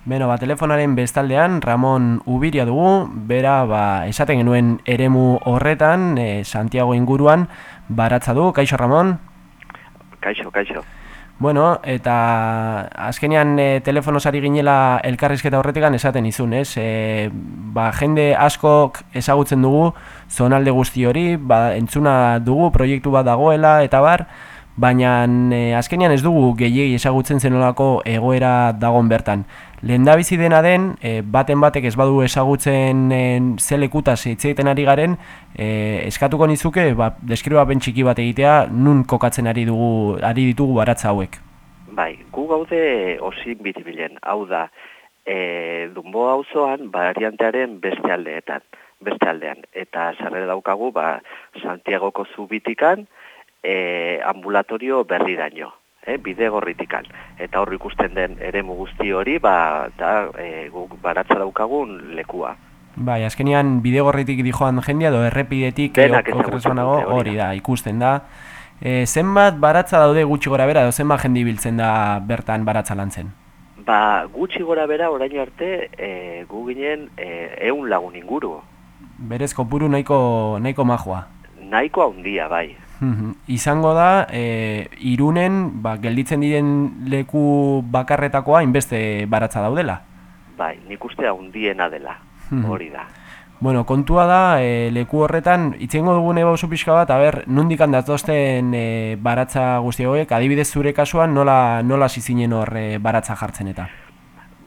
Beno, ba, telefonaren bestaldean Ramon Ubiria dugu, bera ba, esaten genuen eremu horretan, e, Santiago inguruan, baratza du, kaixo Ramon? Kaixo, kaixo. Bueno, eta azkenean e, telefonosari ginela elkarrizketa horretikan esaten izun, ez? E, ba, jende askok ezagutzen dugu, zonalde guzti hori, ba, entzuna dugu, proiektu bat dagoela, eta bar, baina e, azkenean ez dugu gehiegi ezagutzen zenolako egoera dagon bertan. Lehen da bizi dena den, e, baten batek ez badu ezagutzen e, zelekutaz hitzeiten ari garen, e, eskatuko nizuke, ba, deskriba txiki bat egitea, nun kokatzen ari dugu ari ditugu baratza hauek. Bai, gu gaude osik bitibilen, hau da, e, dunbo auzoan variantearen beste aldeetan, beste aldean, eta sarrera daukagu, ba, Santiagoko zubitikan, e, ambulatorio berriraino eh, bide gorritikan. Eta hor ikusten den ere guzti hori, ba, da, e, guk baratza daukagun lekua. Bai, azkenian bide gorritik dijoan jendia, edo errepidetik hori da, ikusten da. E, zenbat baratza daude gutxi gora bera, edo zenbat jendi biltzen da bertan baratza lan zen? Ba, gutxi gora bera, orain arte, e, gu ginen e, eun lagun inguru. Berez, kopuru nahiko, nahiko majua. Nahiko handia, bai. Izango da, e, irunen, ba, gelditzen diren leku bakarretakoa, inbeste baratza daudela? Bai, nik uste handiena dela, hori da. Bueno, kontua da, e, leku horretan, itzengo dugun eba oso pixka bat, aber, nundik handatozten e, baratza guzti horiek, adibidez zure kasuan, nola, nola zizinen hor e, baratza jartzen eta?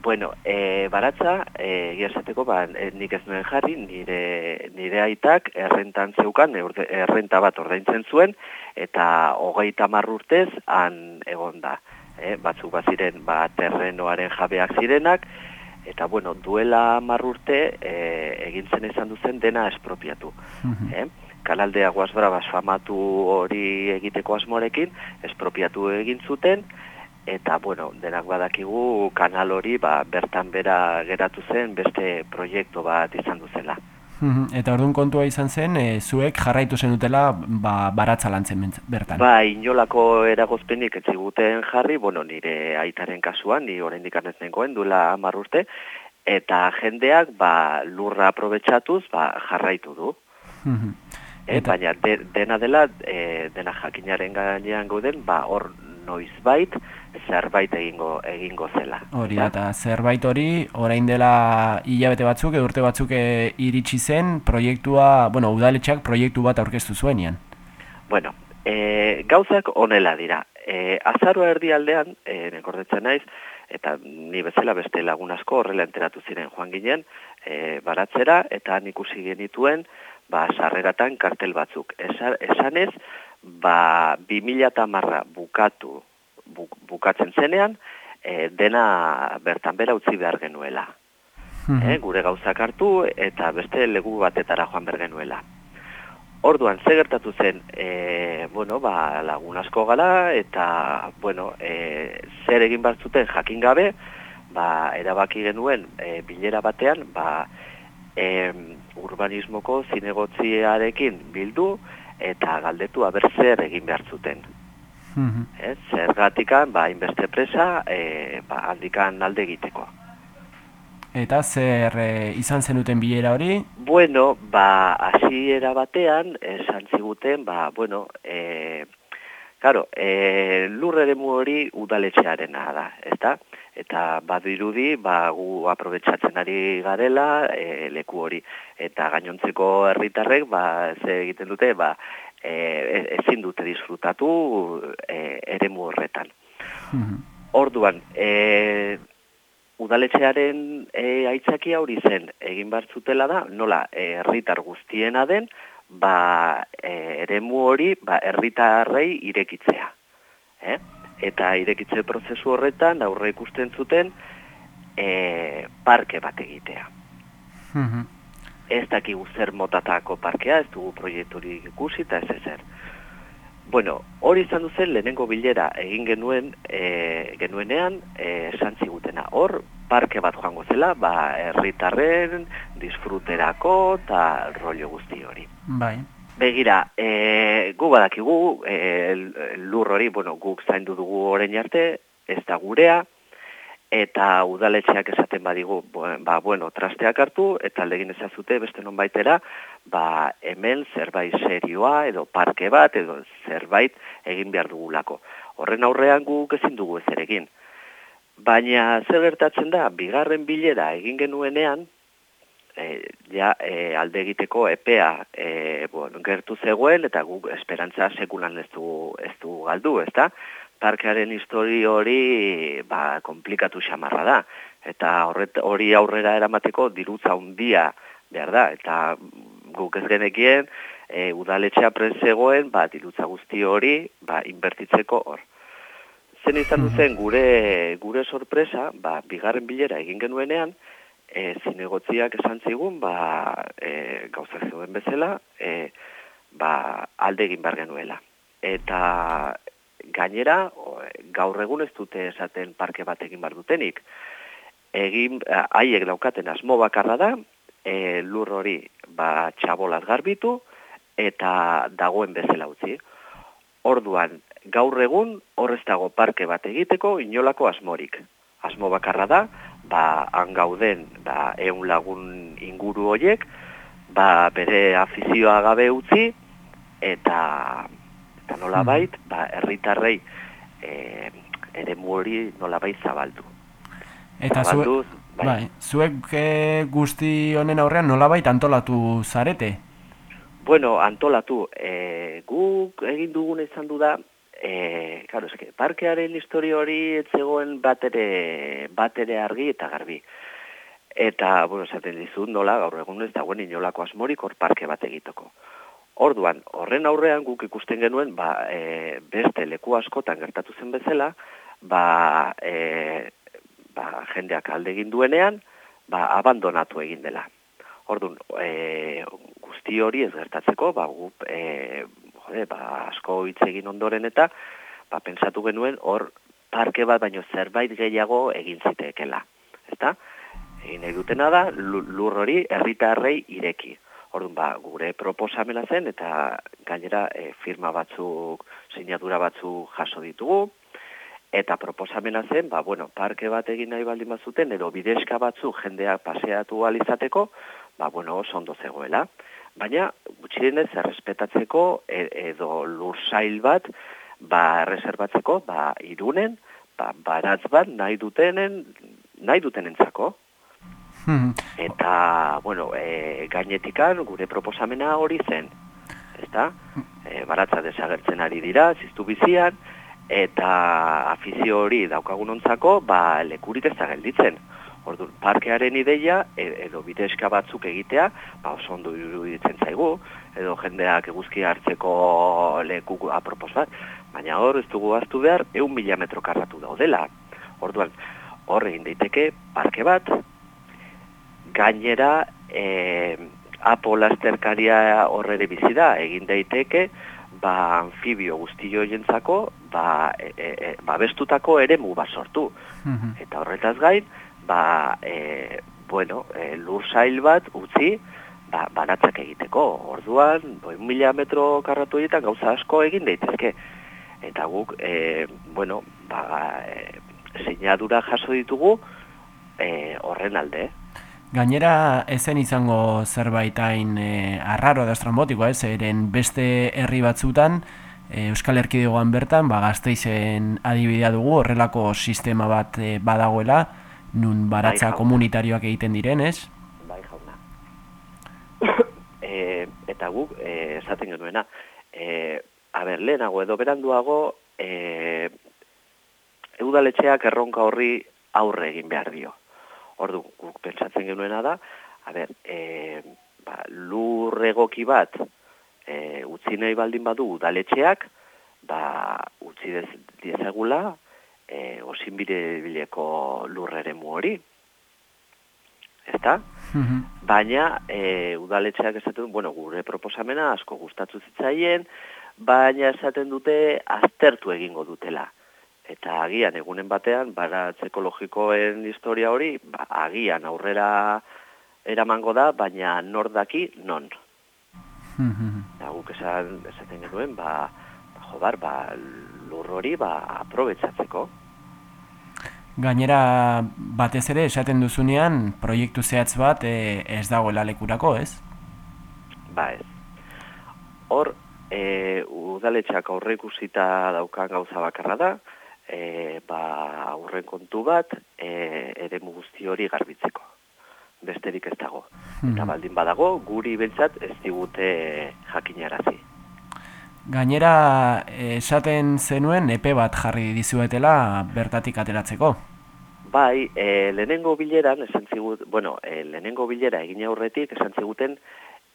Bueno, e, baratza, e, esateko, ba, e, nik ez nuen jarri, nire, nire aitak errentan zeukan, errenta bat ordaintzen zuen, eta hogeita marrurtez han egon da. E, batzuk baziren, ba, terrenoaren jabeak zirenak, eta, bueno, duela marrurte e, egintzen izan duzen dena espropiatu. Mm e, kanaldea guazbara basfamatu hori egiteko asmorekin, espropiatu egin zuten, eta bueno, denak badakigu kanal hori ba, bertan bera geratu zen beste proiektu bat izan duzela. Eta orduan kontua izan zen, e, zuek jarraitu zen dutela ba, baratza lan zen bertan? Ba, inolako eragozpenik etziguten jarri, bueno, nire aitaren kasuan, ni orain dikarnez nengoen, duela amarrurte, eta jendeak ba, lurra aprobetsatuz ba, jarraitu du. E, baina dena dela, e, dena jakinaren gainean gauden, ba, hor noizbait zerbait egingo egingo zela. Hori eta zerbait hori orain dela hilabete batzuk edo urte batzuk e, iritsi zen proiektua, bueno, udaletxak proiektu bat aurkeztu zuenean. Bueno, e, gauzak onela dira. E, azaro erdialdean, e, nekordetzen naiz, eta ni bezala beste lagun asko horrela enteratu ziren joan ginen, e, baratzera, eta nik usi genituen, ba, sarreratan kartel batzuk. esanez, ba, 2000 marra bukatu, bukatzen zenean, e, dena bertan bera utzi behar genuela. E, gure gauzak hartu eta beste legu batetara joan behar genuela. Orduan, ze gertatu zen, e, bueno, ba, lagun asko gala, eta, bueno, e, zer egin batzuten jakin gabe, ba, erabaki genuen e, bilera batean, ba, e, urbanismoko zinegotziarekin bildu, eta galdetu aber zer egin behar zuten. Mm -hmm. ba, inbeste presa, e, ba, aldikan alde egiteko. Eta zer e, izan zenuten bilera hori? Bueno, ba, hasiera batean, esan ziguten, ba, bueno, e, Claro, e, lurre hori udaletxearena da, ezta? Eta badirudi, ba, gu aprobetsatzen ari garela e, leku hori. Eta gainontzeko herritarrek, ba, ze egiten dute, ba, e, ezin dute disfrutatu e, eremu horretan. Mhm. Orduan, e, udaletxearen e, aitzaki hori zen egin bartzutela da, nola, herritar guztiena den, ba, e, eremu hori ba, erritarrei irekitzea. Eh? Eta irekitze prozesu horretan aurre ikusten zuten e, parke bat egitea. Mm Ez dakigu zer motatako parkea, ez dugu proiekturik ikusi eta ez ezer. Bueno, hori izan duzen lehenengo bilera egin genuen e, genuenean e, esan zigutena. Hor, parke bat joango zela, ba, herritarren, disfruterako eta rollo guzti hori. Bai. Begira, e, gu badakigu, e, lur hori, bueno, guk zaindu dugu orain arte, ez da gurea, eta udaletxeak esaten badigu, ba, bueno, trasteak hartu, eta legin ezazute beste non baitera, ba, hemen zerbait serioa, edo parke bat, edo zerbait egin behar dugulako. Horren aurrean guk ezin dugu ez egin. Baina zer gertatzen da, bigarren bilera egin genuenean, e, ja, e, alde egiteko epea e, bueno, gertu zegoen, eta guk esperantza sekulan ez du, ez du galdu, ez da? Parkearen histori hori ba, komplikatu xamarra da. Eta hori aurrera eramateko dirutza handia behar da. Eta guk ez genekien, e, udaletxea prezegoen, ba, dirutza guzti hori ba, inbertitzeko hor. Zen izan duzen gure, gure sorpresa, ba, bigarren bilera egin genuenean, e, zinegotziak esan zigun, ba, e, gauza zeuden bezala, e, ba, alde egin bar genuela. Eta gainera, gaur egun ez dute esaten parke bat egin bar dutenik. Egin, haiek daukaten asmo bakarra da, e, lur hori ba, txabolaz garbitu, eta dagoen bezala utzi. Orduan, gaur egun horrez dago parke bat egiteko inolako asmorik. Asmo bakarra da, ba, angauden ba, eun lagun inguru horiek, ba, bere afizioa gabe utzi, eta, eta nola bait, mm. ba, erritarrei e, ere muori nola bait zabaldu. Eta zabaldu, bai. bai, zuek e, guzti honen aurrean nola bait antolatu zarete? Bueno, antolatu, e, guk egin dugun izan du da, e, claro, eske, parkearen historia hori etzegoen batere, batere argi eta garbi. Eta, bueno, esaten dizut nola, gaur egun ez dagoen inolako asmorik hor parke bat egiteko. Orduan, horren aurrean guk ikusten genuen, ba, e, beste leku askotan gertatu zen bezala, ba, e, ba, jendeak alde egin duenean, ba, abandonatu egin dela. Orduan, e, guzti hori ez gertatzeko, ba, gup, e, jode, ba, asko hitz egin ondoren eta ba, pensatu genuen hor parke bat baino zerbait gehiago egin ziteekela. Ezta? Egin nahi dutena da lur hori herritarrei ireki. Orduan ba, gure proposamena zen eta gainera e, firma batzuk, sinadura batzuk jaso ditugu eta proposamena zen, ba, bueno, parke bat egin nahi baldin bazuten edo bideska batzuk jendeak paseatu alizateko, ba, bueno, oso ondo zegoela baina gutxienez errespetatzeko e, edo lursail bat ba reservatzeko ba irunen ba baratz bat nahi dutenen nahi dutenentzako. Hmm. eta bueno e, gainetikan gure proposamena hori zen ezta? E, baratza desagertzen ari dira ziztu bizian eta afizio hori daukagunontzako ba lekurik ez da gelditzen Ordu, parkearen ideia e, edo bidezka batzuk egitea, ba oso ondo iruditzen zaigu, edo jendeak eguzki hartzeko leku apropos bat, baina hor ez dugu hartu behar, eun mila metro karratu daudela. Orduan, hor egin daiteke parke bat, gainera e, apo lasterkaria horre bizi da, egin daiteke, ba, anfibio guztio jentzako, ba, e, e, e, ba bestutako ere mu bat sortu. Mhm. Eta horretaz gain, ba, e, bueno, e, lur sail bat utzi, ba, banatzak egiteko. Orduan, boi mila metro karratu egiten gauza asko egin daitezke. Eta guk, e, bueno, ba, e, sinadura jaso ditugu e, horren alde. Gainera, ezen izango zerbaitain e, arraro da estrambotikoa, ez? Eren beste herri batzutan, e, Euskal Erkidegoan bertan, ba, gazteizen adibidea dugu, horrelako sistema bat e, badagoela, nun baratza bai, komunitarioak egiten diren, ez? Bai, jauna. e, eta guk, e, esaten genuena, e, a ber, lehenago edo beranduago, e, eudaletxeak erronka horri aurre egin behar dio. Ordu, guk pentsatzen genuena da, a ber, e, ba, lur egoki bat, e, utzi nahi baldin badu udaletxeak, ba, utzi dezagula, e, osinbide bileko lurrere hori. Ezta? Mm Baina, e, udaletxeak esaten, bueno, gure proposamena asko gustatu zitzaien, baina esaten dute aztertu egingo dutela. Eta agian, egunen batean, baratz ekologikoen historia hori, ba, agian aurrera eramango da, baina nordaki non. Mm -hmm. guk esan, esaten genuen, ba, jobar, ba, lur hori ba, aprobetsatzeko. Gainera batez ere esaten duzunean proiektu zehatz bat e, ez dagoela lekurako, ez? Ba ez. Hor, e, udaletxeak aurre ikusita daukan gauza bakarra da, e, ba, aurren kontu bat, e, ere guzti hori garbitzeko. Besterik ez dago. Eta Mhm. baldin badago, guri bentsat ez digute jakinarazi. Gainera esaten zenuen epe bat jarri dizuetela bertatik ateratzeko. Bai, e, lehenengo bileran, esan zigut, bueno, e, lehenengo bilera egin aurretik, esan ziguten,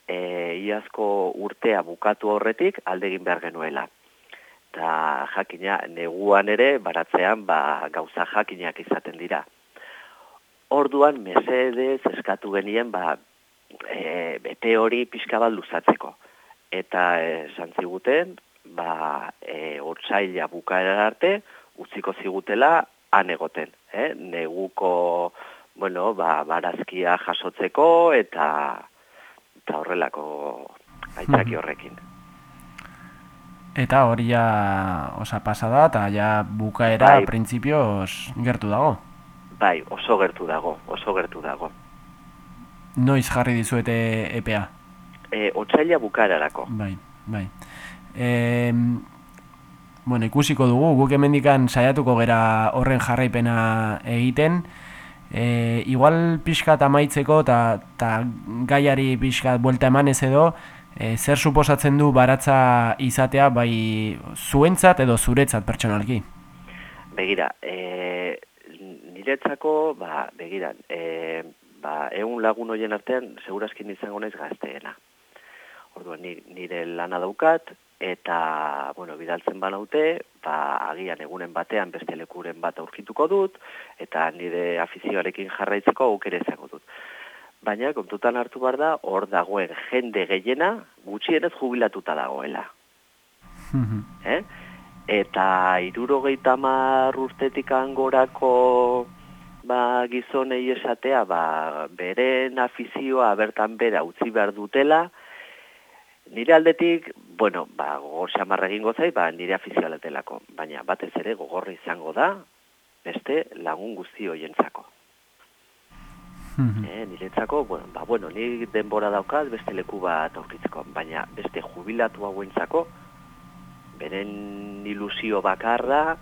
e, iazko urtea bukatu horretik aldegin behar genuela. Eta jakina, neguan ere, baratzean, ba, gauza jakinak izaten dira. Orduan, mesedez eskatu genien, ba, e, bete hori pixka bat luzatzeko. Eta esan ziguten, ba, e, otsaila bukaera arte, utziko zigutela han egoten, eh? neguko, bueno, ba, barazkia jasotzeko eta eta horrelako aitzaki Mhm. horrekin. Eta hori ja osa pasada eta ja bukaera Bai. printzipioz gertu dago. Bai, oso gertu dago, oso gertu dago. Noiz jarri dizuete epea? E, otsaila bukaerarako. Bai, bai. E, bueno, ikusiko dugu, guk hemendikan saiatuko gera horren jarraipena egiten. E, igual pixkat amaitzeko eta ta gaiari pixkat buelta emanez edo, e, zer suposatzen du baratza izatea bai zuentzat edo zuretzat pertsonalki? Begira, e, niretzako, ba, begira, e, ba, egun lagun hoien artean, segurazkin izango naiz gazteena. Orduan, ni- nire lana daukat, eta, bueno, bidaltzen banaute, ba, agian egunen batean beste lekuren bat aurkituko dut, eta nire afizioarekin jarraitzeko aukere izango dut. Baina, kontutan hartu behar da, hor dagoen jende gehiena, gutxienez jubilatuta dagoela eh? eta irurogeita mar urtetik angorako ba, gizonei esatea ba, beren afizioa bertan bera utzi behar dutela, nire aldetik, bueno, ba, gogor xamarra egingo zait, ba, nire afizioa letelako, baina batez ere gogorra izango da, beste lagun guzti hoientzako. Eh, niretzako, bueno, ba, bueno, ni denbora daukat beste leku bat aurkitzeko, baina beste jubilatu hauentzako, beren ilusio bakarra,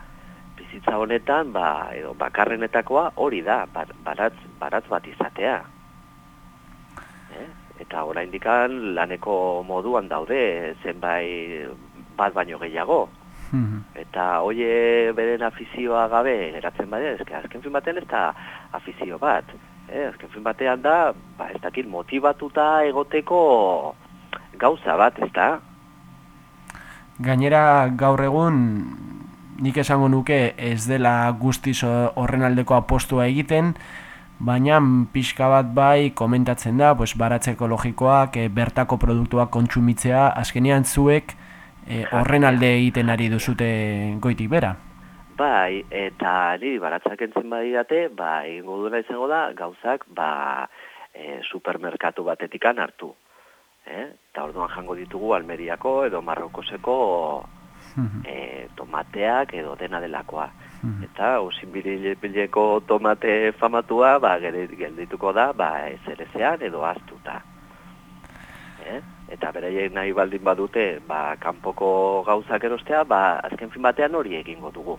bizitza honetan, ba, edo bakarrenetakoa hori da, bar, baratz, baratz bat izatea. Eta oraindikan laneko moduan daude, zenbait bat baino gehiago. Eta hoie beren afizioa gabe geratzen bade, eske azken fin batean ez da afizio bat. Eh, azken fin batean da, ba, ez dakit, motibatuta egoteko gauza bat, ez da? Gainera gaur egun nik esango nuke ez dela guztiz horren aldeko apostua egiten, baina pixka bat bai komentatzen da, pues, baratze ekologikoak, e, bertako produktuak kontsumitzea, azkenean zuek e, horren alde egiten ari duzute goitik bera. Bai, eta niri baratzak entzen badidate, ba, egingo duela izango da, gauzak, ba, e, supermerkatu batetikan hartu. Eh? Eta orduan jango ditugu Almeriako edo Marrokoseko e, tomateak edo dena delakoa. Eta osinbileko tomate famatua ba, geldituko da ba, ezerezean edo aztuta. Eh? Eta beraiek nahi baldin badute ba, kanpoko gauzak erostea, ba, azken fin batean hori egingo dugu.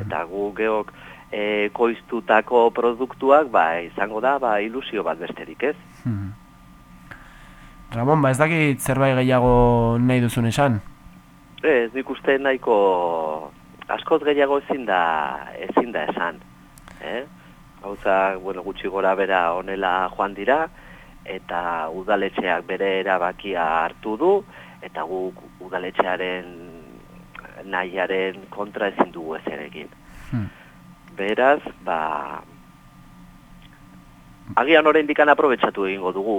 Eta gu geok e, koiztutako produktuak ba, izango da ba, ilusio bat besterik ez. Ramon, ba ez dakit zerbait gehiago nahi duzun esan. Ez, nik uste nahiko askoz gehiago ezin da, ezin da esan. Eh? Gauza, bueno, gutxi gora bera honela joan dira, eta udaletxeak bere erabakia hartu du, eta guk udaletxearen nahiaren kontra ezin dugu ezer egin. Hmm. Beraz, ba... Agian oraindikan aprobetxatu egingo dugu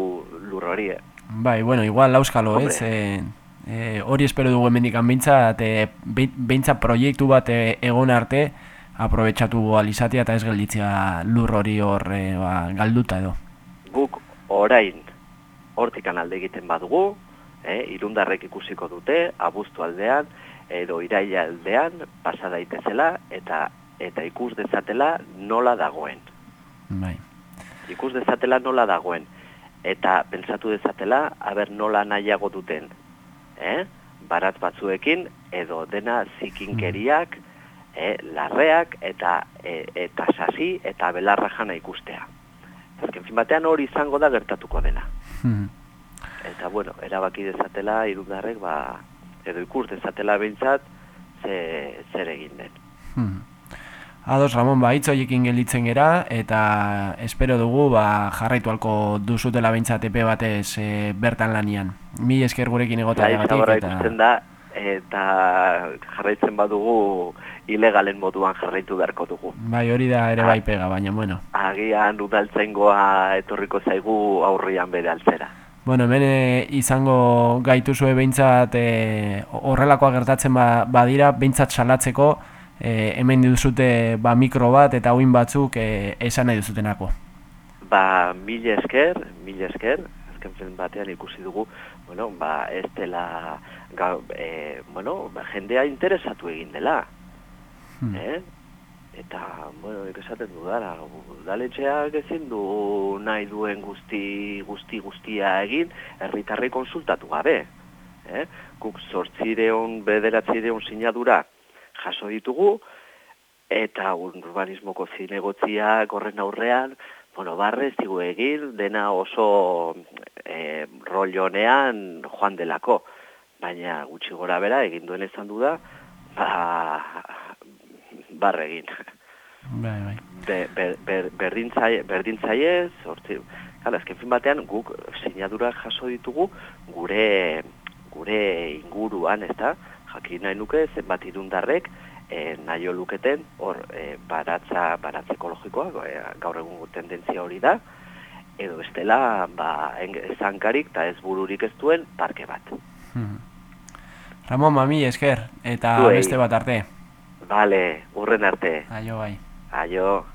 lur hori, eh? Bai, bueno, igual auskalo, Hombre. ez? E, e, hori espero dugu hemendikan behintzat, e, behin- behintzat proiektu bat e, egon arte, aprobetxatu alizatea eta ez gelditzea lur hori hor e, ba, galduta edo. guk orain hortikan alde egiten badugu, eh, irundarrek ikusiko dute, abuztu aldean, edo iraila aldean, pasa daitezela, eta eta ikus dezatela nola dagoen. Bai. Ikus dezatela nola dagoen. Eta pentsatu dezatela, haber nola nahiago duten. Eh? Barat batzuekin, edo dena zikinkeriak, eh, larreak, eta, e, eta sasi, eta belarra jana ikustea. Azken fin batean hori izango da gertatuko dena. Hmm. Eta, bueno, erabaki dezatela, irundarrek, ba, edo ikus dezatela behintzat, ze, zer egin den. Hmm. Ados, Ramon, ba, hitz horiekin gelditzen gera, eta espero dugu, ba, jarraitu alko duzutela behintzat epe batez e, bertan lanian. Mi esker gurekin egotea Bai, eta... da, eta jarraitzen badugu ilegalen moduan jarraitu beharko dugu. Bai, hori da ere bai pega, baina, bueno. Agian udaltzaingoa etorriko zaigu aurrian bere altzera. Bueno, hemen e, izango gaituzue behintzat e, horrelakoa gertatzen ba, badira, behintzat salatzeko, e, hemen duzute ba, mikro bat eta uin batzuk e, esan nahi duzutenako. Ba, mil esker, mil esker, azken zen batean ikusi dugu, bueno, ba, ez dela, ga, e, bueno, ba, jendea interesatu egin dela, Hmm. eh? Eta, bueno, nik esaten dudara, udaletxeak ezin du nahi duen guzti, guzti guztia egin, herritarrei konsultatu gabe. Eh? Guk sortzireun, bederatzireun sinadura jaso ditugu, eta urbanismoko zinegotziak horren aurrean, bueno, barrez digu egin, dena oso e, rollonean joan delako. Baina gutxi gora bera, egin duen izan du da, ba, barre egin. Bai, bai. Be, ber, ber, berdintzaie, berdintzaiez, hortzi, Hala, azken fin batean guk sinadura jaso ditugu gure gure inguruan, ezta? Jakin nahi nuke zenbat irundarrek e, nahi luketen hor e, baratza, baratza ekologikoa, e, gaur egun tendentzia hori da, edo bestela ba, zankarik eta ez bururik ez duen parke bat. Hmm. Ramon, mami, esker, eta Zuei. beste bat arte. Bale, urren arte. Aio, bai. Aio.